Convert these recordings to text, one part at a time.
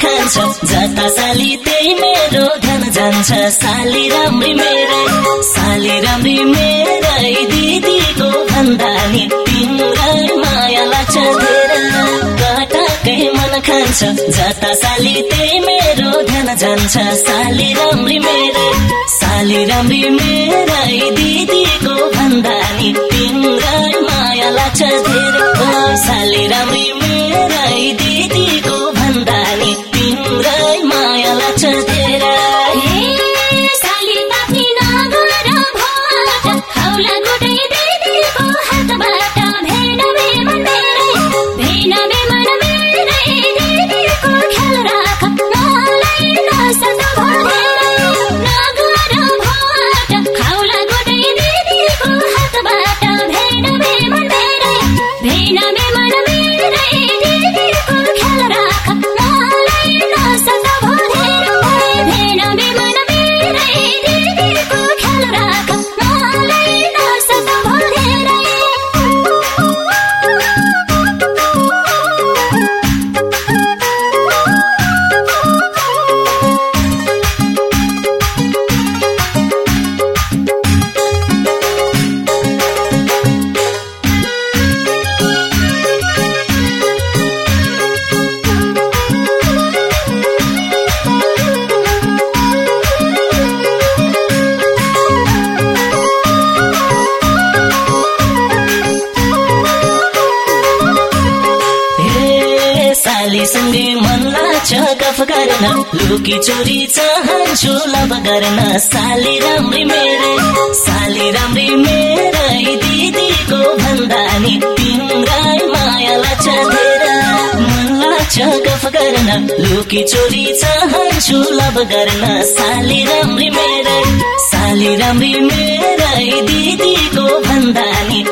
खान्छ जता साली त्यही मेरो ध्यान जान्छ। साली राम्री मेरै साली राम्री मेरै दिदीको भन्दा नि तिम्रै माया लाग्छ कटाकै मन खान्छ। जता साली त्यही मेरो ध्यान जान्छ। साली राम्री मेरै साली राम्री मेरै दिदीको भन्दा नि तिम्रै माया लाग्छ धेरै। साली राम्री ए सालीसँगै मन लाग्छ गफ गर्न लुकी चोरी चाहन्छु लभ गर्न साली राम्री मेरै साली राम्री मेरै दिदीको भन्दा नि तिम्रै माया लाग्छ मन लाग्छ गफ गर्न लुकी चोरी चाहन्छु लभ गर्न साली राम्री मेरै साली राम्री मेरै दिदीको भन्दा नि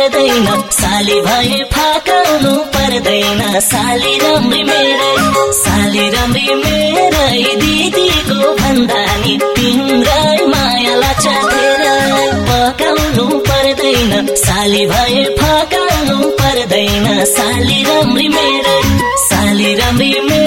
पर्दैन साली भए फकाउनु पर्दैन साली राम्री मेरै साली राम्री मेरै दिदीको भन्दा नि तिम्रै माया धेरै पकाउनु पर्दैन साली भए फकाउनु पर्दैन साली राम्री मेरै साली राम्री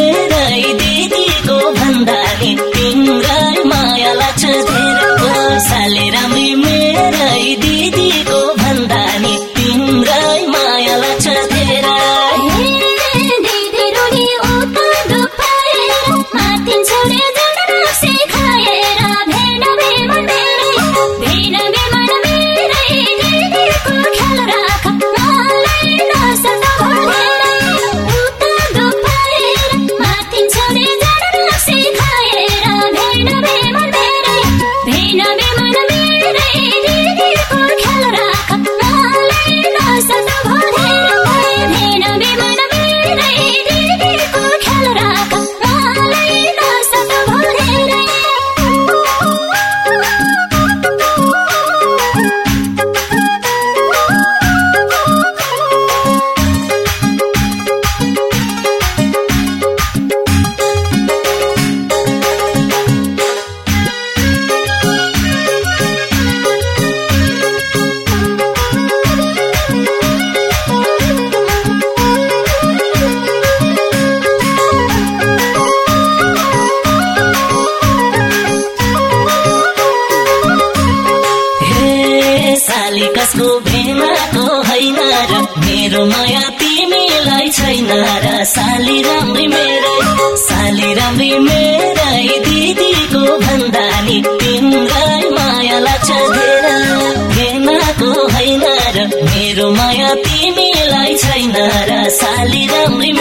साली राम्री मेरै साली राम्री मेरै दिदीको भन्दा नि तिम्रै माया लाग्छ धेर होइन र मेरो माया तिमीलाई छैन र साली राम्री